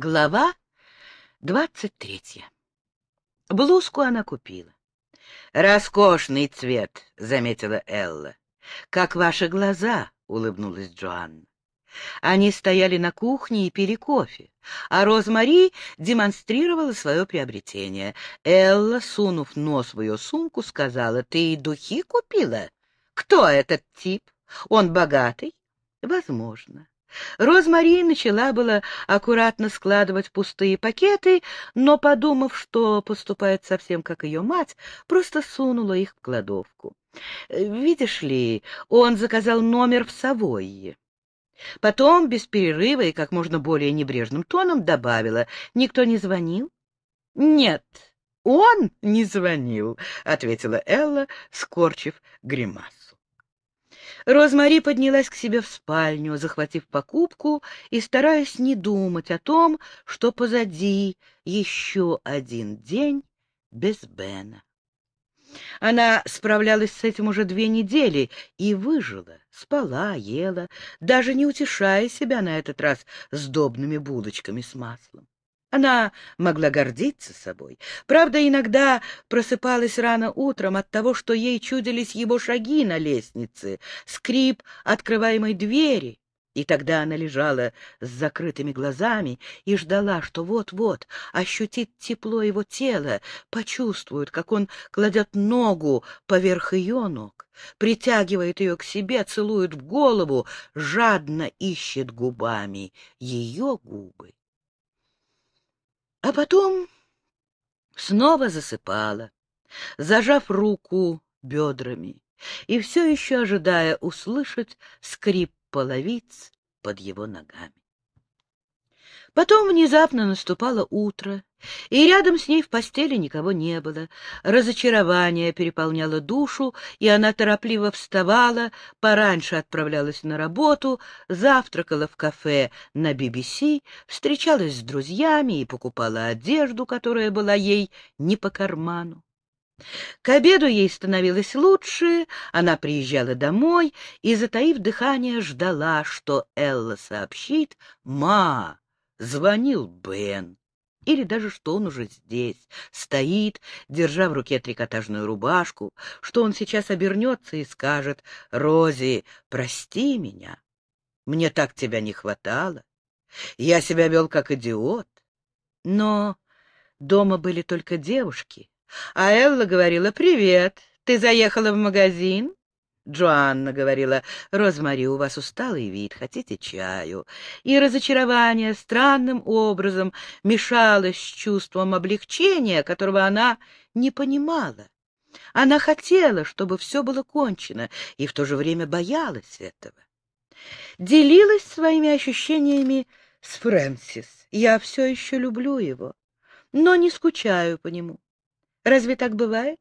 Глава двадцать третья. Блузку она купила. «Роскошный цвет», — заметила Элла. «Как ваши глаза», — улыбнулась Джоанна. Они стояли на кухне и пили кофе, а Розмари демонстрировала свое приобретение. Элла, сунув нос в ее сумку, сказала, «Ты духи купила? Кто этот тип? Он богатый?» «Возможно. Розмари начала было аккуратно складывать пустые пакеты, но, подумав, что поступает совсем как ее мать, просто сунула их в кладовку. Видишь ли, он заказал номер в Савойе. Потом, без перерыва и как можно более небрежным тоном, добавила, «Никто не звонил?» «Нет, он не звонил», — ответила Элла, скорчив гримас. Розмари поднялась к себе в спальню, захватив покупку и стараясь не думать о том, что позади еще один день без Бена. Она справлялась с этим уже две недели и выжила, спала, ела, даже не утешая себя на этот раз сдобными булочками с маслом. Она могла гордиться собой. Правда, иногда просыпалась рано утром от того, что ей чудились его шаги на лестнице, скрип открываемой двери, и тогда она лежала с закрытыми глазами и ждала, что вот-вот ощутит тепло его тела, почувствует, как он кладет ногу поверх ее ног, притягивает ее к себе, целует в голову, жадно ищет губами ее губы а потом снова засыпала, зажав руку бедрами и все еще ожидая услышать скрип половиц под его ногами. Потом внезапно наступало утро, и рядом с ней в постели никого не было. Разочарование переполняло душу, и она торопливо вставала, пораньше отправлялась на работу, завтракала в кафе на BBC, встречалась с друзьями и покупала одежду, которая была ей не по карману. К обеду ей становилось лучше, она приезжала домой и, затаив дыхание, ждала, что Элла сообщит «Ма, звонил Бен» или даже что он уже здесь, стоит, держа в руке трикотажную рубашку, что он сейчас обернется и скажет «Рози, прости меня, мне так тебя не хватало, я себя вел как идиот». Но дома были только девушки, а Элла говорила «Привет, ты заехала в магазин?» Джоанна говорила, «Розмари, у вас усталый вид, хотите чаю?» И разочарование странным образом мешалось с чувством облегчения, которого она не понимала. Она хотела, чтобы все было кончено, и в то же время боялась этого. Делилась своими ощущениями с Фрэнсис. Я все еще люблю его, но не скучаю по нему. Разве так бывает?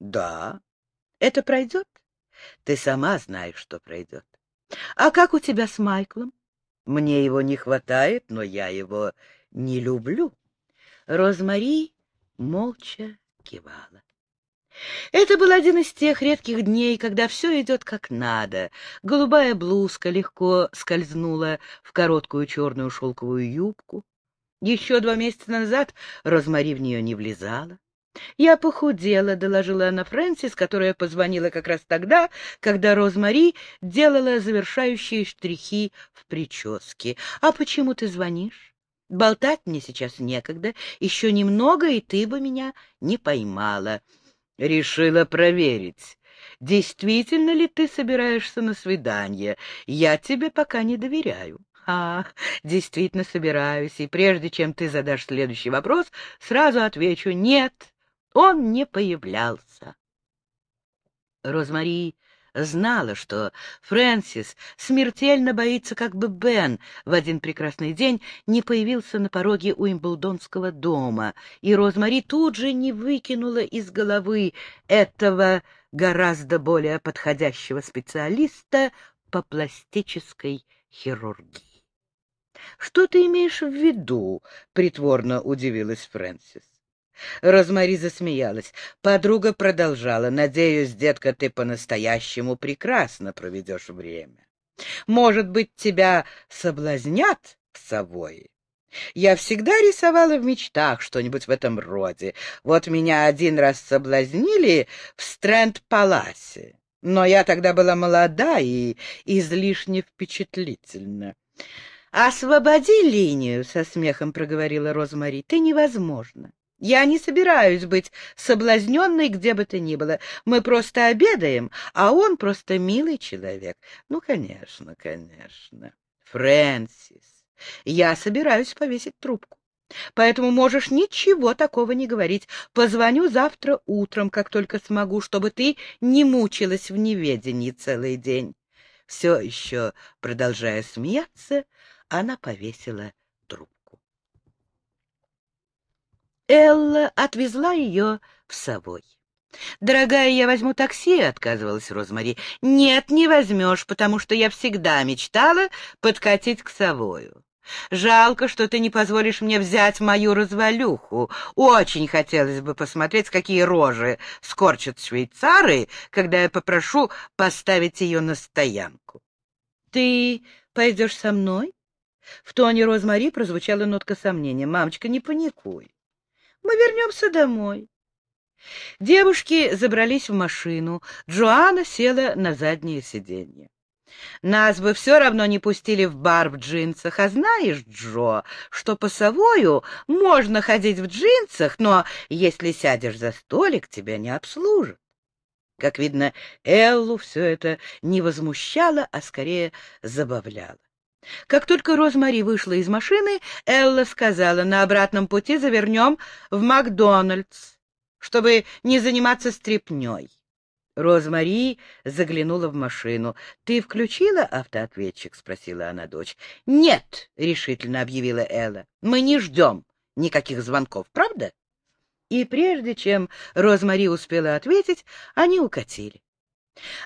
Да. Это пройдет? Ты сама знаешь, что пройдет. А как у тебя с Майклом? Мне его не хватает, но я его не люблю. Розмари молча кивала. Это был один из тех редких дней, когда все идет как надо. Голубая блузка легко скользнула в короткую черную шелковую юбку. Еще два месяца назад Розмари в нее не влезала. «Я похудела», — доложила она Фрэнсис, которая позвонила как раз тогда, когда Розмари делала завершающие штрихи в прическе. «А почему ты звонишь? Болтать мне сейчас некогда. Еще немного, и ты бы меня не поймала». «Решила проверить, действительно ли ты собираешься на свидание. Я тебе пока не доверяю». «А, действительно собираюсь, и прежде чем ты задашь следующий вопрос, сразу отвечу «нет». Он не появлялся. Розмари знала, что Фрэнсис смертельно боится, как бы Бен в один прекрасный день не появился на пороге Уимблдонского дома, и Розмари тут же не выкинула из головы этого гораздо более подходящего специалиста по пластической хирургии. — Что ты имеешь в виду? — притворно удивилась Фрэнсис. Розмари засмеялась. Подруга продолжала. «Надеюсь, детка, ты по-настоящему прекрасно проведешь время. Может быть, тебя соблазнят в Савое? Я всегда рисовала в мечтах что-нибудь в этом роде. Вот меня один раз соблазнили в Стрэнд-Паласе, но я тогда была молода и излишне впечатлительна. «Освободи линию», — со смехом проговорила Розмари, — «ты невозможно. Я не собираюсь быть соблазненной где бы то ни было. Мы просто обедаем, а он просто милый человек. Ну, конечно, конечно. Фрэнсис, я собираюсь повесить трубку. Поэтому можешь ничего такого не говорить. Позвоню завтра утром, как только смогу, чтобы ты не мучилась в неведении целый день. Все еще, продолжая смеяться, она повесила трубку. Элла отвезла ее в Совой. «Дорогая, я возьму такси», — отказывалась Розмари. «Нет, не возьмешь, потому что я всегда мечтала подкатить к Совою. Жалко, что ты не позволишь мне взять мою развалюху. Очень хотелось бы посмотреть, какие рожи скорчат швейцары, когда я попрошу поставить ее на стоянку. Ты пойдешь со мной? В тоне Розмари прозвучала нотка сомнения. «Мамочка, не паникуй. Мы вернемся домой». Девушки забрались в машину. Джоанна села на заднее сиденье. Нас бы все равно не пустили в бар в джинсах, а знаешь, Джо, что по совою можно ходить в джинсах, но если сядешь за столик, тебя не обслужат. Как видно, Эллу все это не возмущало, а скорее забавляло. Как только Розмари вышла из машины, Элла сказала, на обратном пути завернем в Макдональдс, чтобы не заниматься стряпней. Розмари заглянула в машину. — Ты включила автоответчик? — спросила она дочь. — Нет, — решительно объявила Элла. — Мы не ждем никаких звонков, правда? И прежде чем Розмари успела ответить, они укатили.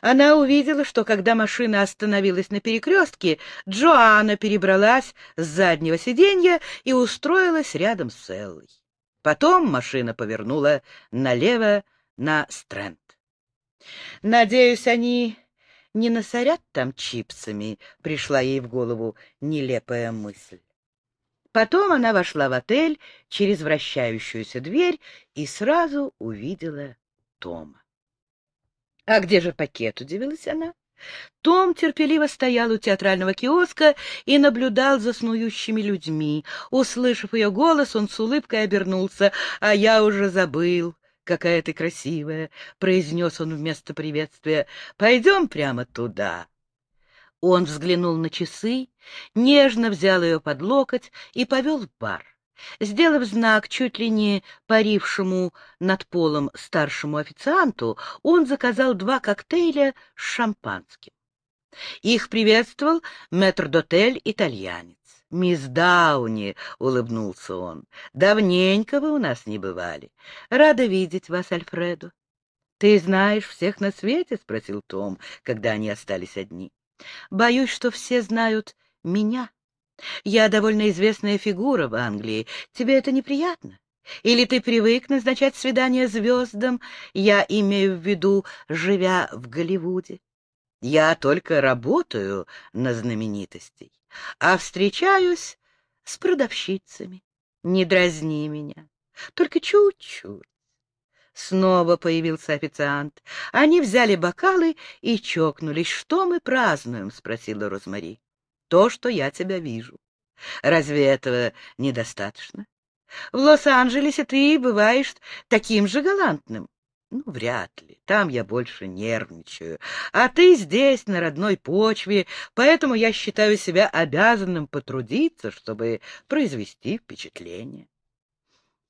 Она увидела, что когда машина остановилась на перекрестке, Джоанна перебралась с заднего сиденья и устроилась рядом с Эллой. Потом машина повернула налево на Стрэнд. «Надеюсь, они не насорят там чипсами», — пришла ей в голову нелепая мысль. Потом она вошла в отель через вращающуюся дверь и сразу увидела Тома. «А где же пакет?» — удивилась она. Том терпеливо стоял у театрального киоска и наблюдал за снующими людьми. Услышав ее голос, он с улыбкой обернулся. «А я уже забыл, какая ты красивая!» — произнес он вместо приветствия. «Пойдем прямо туда». Он взглянул на часы, нежно взял ее под локоть и повел в бар. Сделав знак чуть ли не парившему над полом старшему официанту, он заказал два коктейля с шампанским. Их приветствовал метрдотель-итальянец. «Мисс Дауни», — улыбнулся он, — «давненько вы у нас не бывали. Рада видеть вас, Альфредо». «Ты знаешь всех на свете?» — спросил Том, когда они остались одни. «Боюсь, что все знают меня», я довольно известная фигура в Англии. Тебе это неприятно? Или ты привык назначать свидания звездам, я имею в виду, живя в Голливуде? Я только работаю на знаменитостей, а встречаюсь с продавщицами. Не дразни меня, только чуть-чуть. Снова появился официант. Они взяли бокалы и чокнулись. «Что мы празднуем?» — спросила Розмари то, что я тебя вижу. Разве этого недостаточно? В Лос-Анджелесе ты бываешь таким же галантным. Ну, вряд ли. Там я больше нервничаю. А ты здесь, на родной почве, поэтому я считаю себя обязанным потрудиться, чтобы произвести впечатление.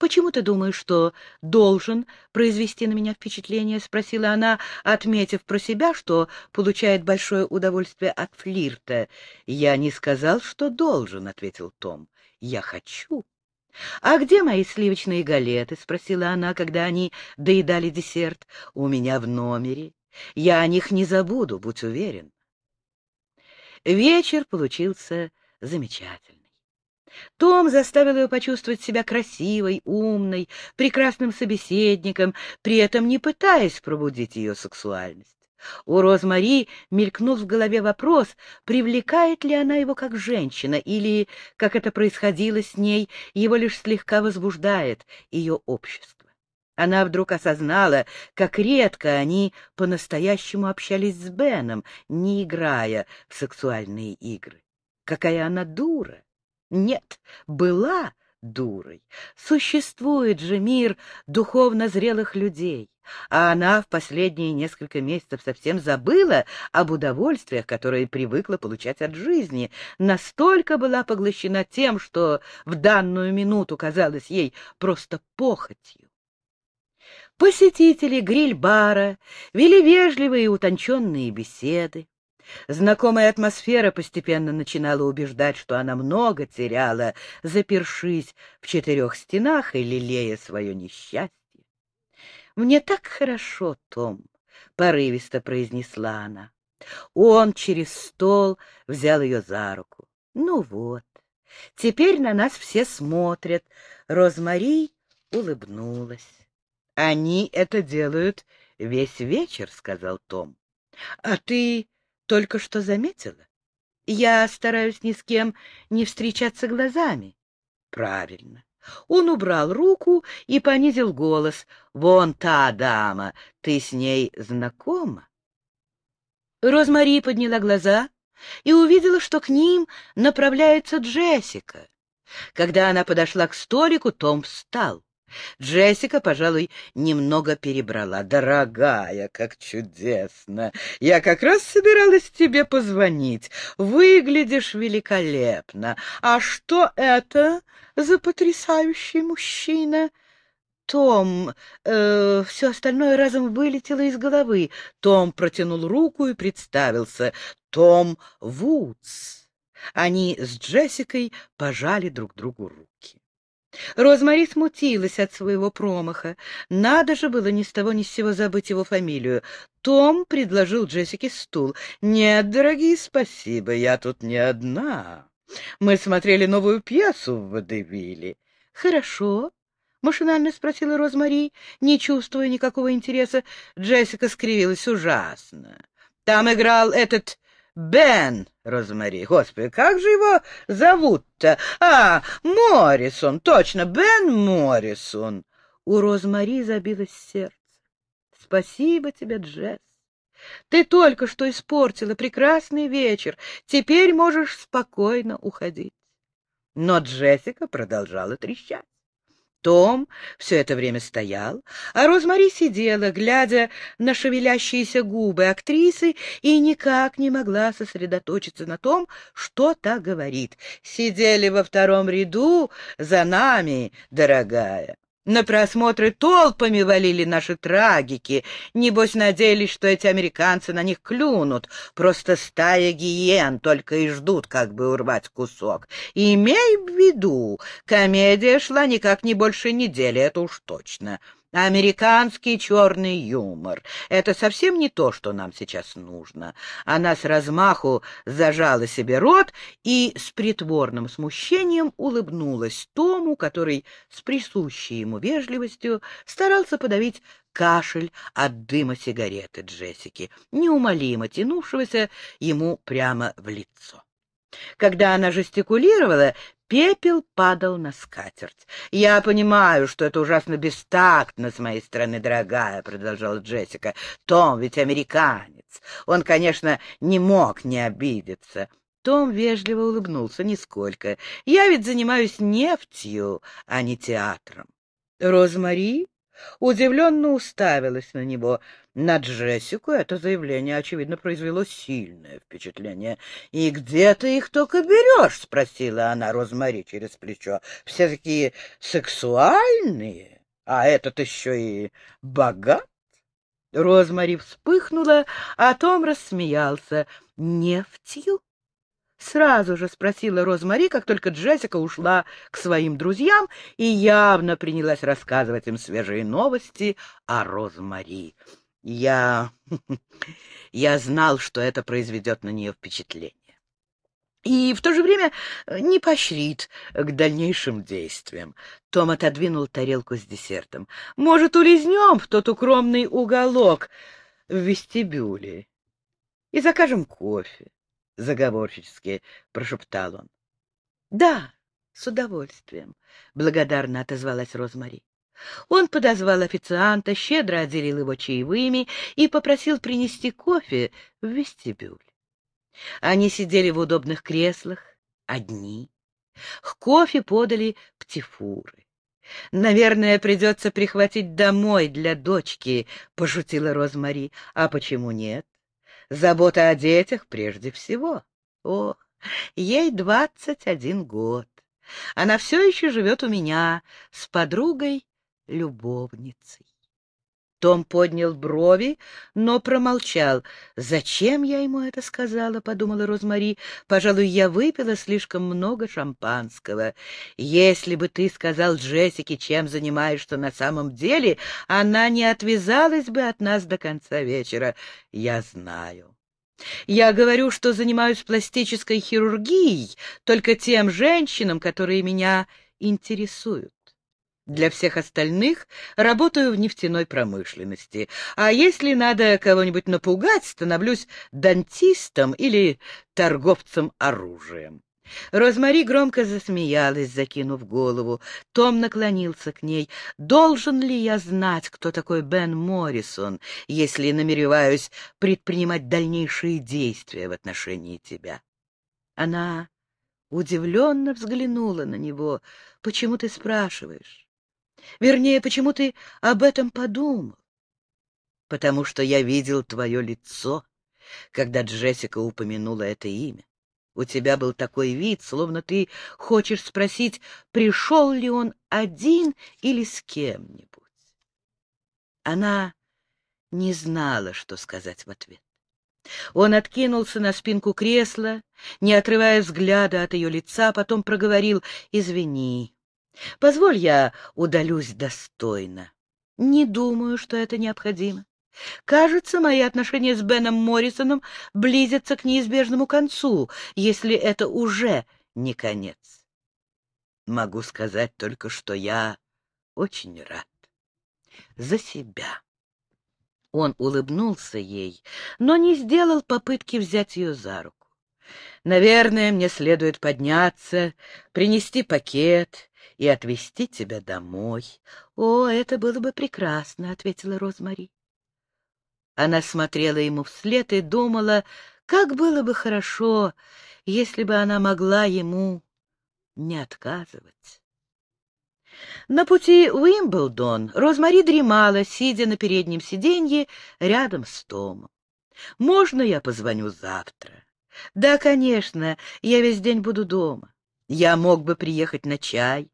«Почему ты думаешь, что должен произвести на меня впечатление?» — спросила она, отметив про себя, что получает большое удовольствие от флирта. «Я не сказал, что должен», — ответил Том. «Я хочу». «А где мои сливочные галеты?» — спросила она, когда они доедали десерт. «У меня в номере. Я о них не забуду, будь уверен». Вечер получился замечательный. Том заставил ее почувствовать себя красивой, умной, прекрасным собеседником, при этом не пытаясь пробудить ее сексуальность. У Розмари мелькнул в голове вопрос, привлекает ли она его как женщина, или, как это происходило с ней, его лишь слегка возбуждает ее общество. Она вдруг осознала, как редко они по-настоящему общались с Беном, не играя в сексуальные игры. Какая она дура! Нет, была дурой. Существует же мир духовно зрелых людей, а она в последние несколько месяцев совсем забыла об удовольствиях, которые привыкла получать от жизни, настолько была поглощена тем, что в данную минуту казалось ей просто похотью. Посетители гриль-бара вели вежливые и утонченные беседы. Знакомая атмосфера постепенно начинала убеждать, что она много теряла, запершись в четырех стенах и лелея свое несчастье. «Мне так хорошо, Том», — порывисто произнесла она. Он через стол взял ее за руку. «Ну вот, теперь на нас все смотрят». Розмари улыбнулась. «Они это делают весь вечер», — сказал Том. «А ты только что заметила? Я стараюсь ни с кем не встречаться глазами». «Правильно. Он убрал руку и понизил голос. «Вон та дама, ты с ней знакома?» Розмари подняла глаза и увидела, что к ним направляется Джессика. Когда она подошла к столику, Том встал. Джессика, пожалуй, немного перебрала. «Дорогая, как чудесно! Я как раз собиралась тебе позвонить. Выглядишь великолепно. А что это за потрясающий мужчина?» Том, э, все остальное разом вылетело из головы. Том протянул руку и представился. Том Вудс. Они с Джессикой пожали друг другу руки. Розмари смутилась от своего промаха. Надо же было ни с того ни с сего забыть его фамилию. Том предложил Джессике стул. «Нет, дорогие, спасибо, я тут не одна. Мы смотрели новую пьесу в Водевиле». «Хорошо», — машинально спросила Розмари, не чувствуя никакого интереса. Джессика скривилась ужасно. «Там играл этот Бен Розмари. Господи, как же его зовут-то? А, Моррисон, точно, Бен Моррисон. У Розмари забилось сердце. Спасибо тебе, Джесс. Ты только что испортила прекрасный вечер. Теперь можешь спокойно уходить. Но Джессика продолжала трещать. Том все это время стоял, а Розмари сидела, глядя на шевелящиеся губы актрисы, и никак не могла сосредоточиться на том, что та говорит. «Сидели во втором ряду за нами, дорогая. На просмотры толпами валили наши трагики. Небось, надеялись, что эти американцы на них клюнут. Просто стая гиен только и ждут, как бы урвать кусок. Имей в виду, комедия шла никак не больше недели, это уж точно. Американский черный юмор. Это совсем не то, что нам сейчас нужно. Она с размаху зажала себе рот и с притворным смущением улыбнулась Тому, который с присущей ему вежливостью старался подавить кашель от дыма сигареты Джессики, неумолимо тянувшегося ему прямо в лицо. Когда она жестикулировала, Пепел падал на скатерть. — Я понимаю, что это ужасно бестактно с моей стороны, дорогая, — продолжала Джессика. — Том ведь американец. Он, конечно, не мог не обидеться. Том вежливо улыбнулся нисколько. — Я ведь занимаюсь нефтью, а не театром. Розмари удивленно уставилась на него. На Джессику это заявление, очевидно, произвело сильное впечатление. — И где ты их только берешь? — спросила она Розмари через плечо. — Все такие сексуальные, а этот еще и богат. Розмари вспыхнула, а Том рассмеялся. — Нефтью? Сразу же спросила Розмари, как только Джессика ушла к своим друзьям и явно принялась рассказывать им свежие новости о Розмари. Я... я знал, что это произведет на нее впечатление. И в то же время не поощрит к дальнейшим действиям. Том отодвинул тарелку с десертом. «Может, улизнем в тот укромный уголок?» в вестибюле и закажем кофе, — заговорчески прошептал он. — Да, с удовольствием, — благодарно отозвалась Розмари. Он подозвал официанта, щедро отделил его чаевыми и попросил принести кофе в вестибюль. Они сидели в удобных креслах, одни. К кофе подали птифуры. «Наверное, придется прихватить домой для дочки», — пошутила Розмари. «А почему нет? Забота о детях прежде всего. О, ей двадцать один год. Она все еще живет у меня с подругой-любовницей. Том поднял брови, но промолчал. «Зачем я ему это сказала?» — подумала Розмари. «Пожалуй, я выпила слишком много шампанского. Если бы ты сказал Джессике, чем занимаешься на самом деле, она не отвязалась бы от нас до конца вечера. Я знаю». Я говорю, что занимаюсь пластической хирургией только тем женщинам, которые меня интересуют. Для всех остальных работаю в нефтяной промышленности. А если надо кого-нибудь напугать, становлюсь дантистом или торговцем оружием. Розмари громко засмеялась, закинув голову. Том наклонился к ней. «Должен ли я знать, кто такой Бен Моррисон, если намереваюсь предпринимать дальнейшие действия в отношении тебя?» Она удивленно взглянула на него. «Почему ты спрашиваешь?» Вернее, почему ты об этом подумал? Потому что я видел твое лицо, когда Джессика упомянула это имя. У тебя был такой вид, словно ты хочешь спросить, пришел ли он один или с кем-нибудь. Она не знала, что сказать в ответ. Он откинулся на спинку кресла, не отрывая взгляда от ее лица, потом проговорил «Извини, Позволь я удалюсь достойно. Не думаю, что это необходимо. Кажется, мои отношения с Беном Моррисоном близятся к неизбежному концу, если это уже не конец. Могу сказать только, что я очень рад. За себя. Он улыбнулся ей, но не сделал попытки взять ее за руку. Наверное, мне следует подняться, принести пакет и отвезти тебя домой. — О, это было бы прекрасно, — ответила Розмари. Она смотрела ему вслед и думала, как было бы хорошо, если бы она могла ему не отказывать. На пути в Уимблдон Розмари дремала, сидя на переднем сиденье рядом с Томом. «Можно я позвоню завтра?» «Да, конечно, я весь день буду дома. Я мог бы приехать на чай.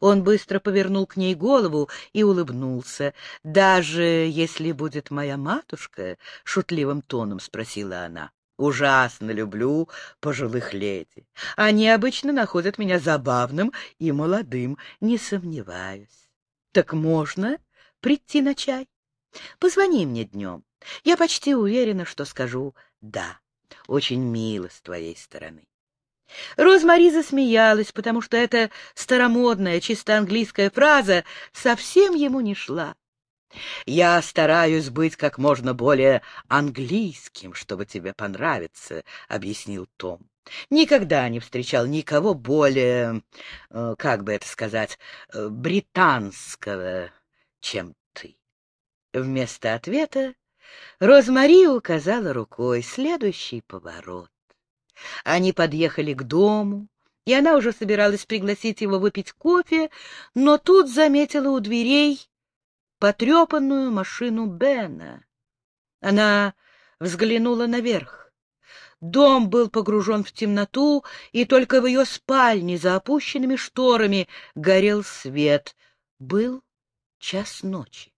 Он быстро повернул к ней голову и улыбнулся. «Даже если будет моя матушка?» — шутливым тоном спросила она. «Ужасно люблю пожилых леди. Они обычно находят меня забавным и молодым, не сомневаюсь. Так можно прийти на чай? Позвони мне днем. Я почти уверена, что скажу «да». Очень мило с твоей стороны». Розмари засмеялась, потому что эта старомодная, чисто английская фраза совсем ему не шла. «Я стараюсь быть как можно более английским, чтобы тебе понравиться», — объяснил Том. «Никогда не встречал никого более, э, как бы это сказать, э, британского, чем ты». Вместо ответа Розмари указала рукой следующий поворот. Они подъехали к дому, и она уже собиралась пригласить его выпить кофе, но тут заметила у дверей потрепанную машину Бена. Она взглянула наверх. Дом был погружен в темноту, и только в ее спальне за опущенными шторами горел свет. Был час ночи.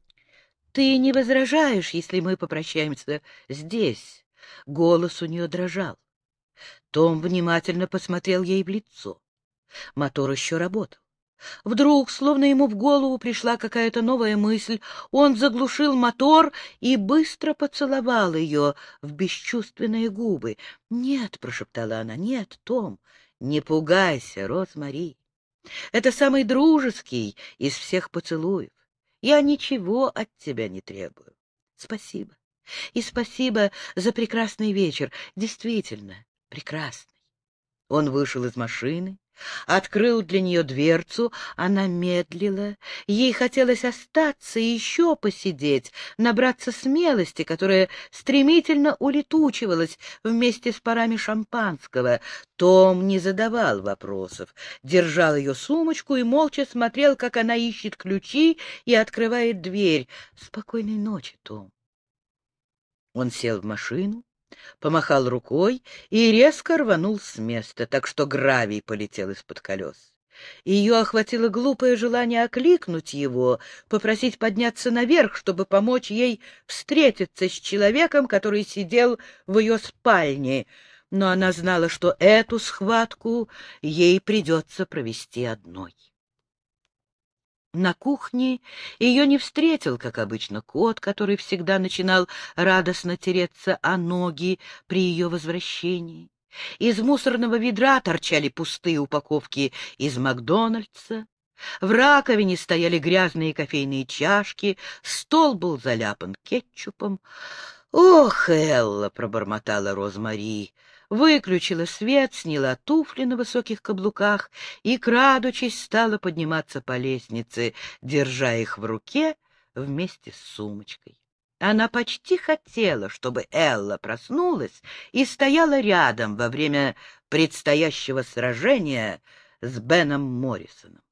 — Ты не возражаешь, если мы попрощаемся здесь? Голос у нее дрожал. Том внимательно посмотрел ей в лицо. Мотор еще работал. Вдруг, словно ему в голову пришла какая-то новая мысль, он заглушил мотор и быстро поцеловал ее в бесчувственные губы. — Нет, — прошептала она, — нет, Том, не пугайся, Розмари. Это самый дружеский из всех поцелуев. Я ничего от тебя не требую. Спасибо. И спасибо за прекрасный вечер. Действительно, прекрасный. Он вышел из машины, открыл для нее дверцу, она медлила. Ей хотелось остаться и еще посидеть, набраться смелости, которая стремительно улетучивалась вместе с парами шампанского. Том не задавал вопросов, держал ее сумочку и молча смотрел, как она ищет ключи и открывает дверь. «Спокойной ночи, Том». Он сел в машину, помахал рукой и резко рванул с места, так что гравий полетел из-под колес. Ее охватило глупое желание окликнуть его, попросить подняться наверх, чтобы помочь ей встретиться с человеком, который сидел в ее спальне, но она знала, что эту схватку ей придется провести одной. На кухне ее не встретил, как обычно, кот, который всегда начинал радостно тереться о ноги при ее возвращении. Из мусорного ведра торчали пустые упаковки из Макдональдса. В раковине стояли грязные кофейные чашки, стол был заляпан кетчупом. «Ох, Элла!» — пробормотала Розмари выключила свет, сняла туфли на высоких каблуках и, крадучись, стала подниматься по лестнице, держа их в руке вместе с сумочкой. Она почти хотела, чтобы Элла проснулась и стояла рядом во время предстоящего сражения с Беном Моррисоном.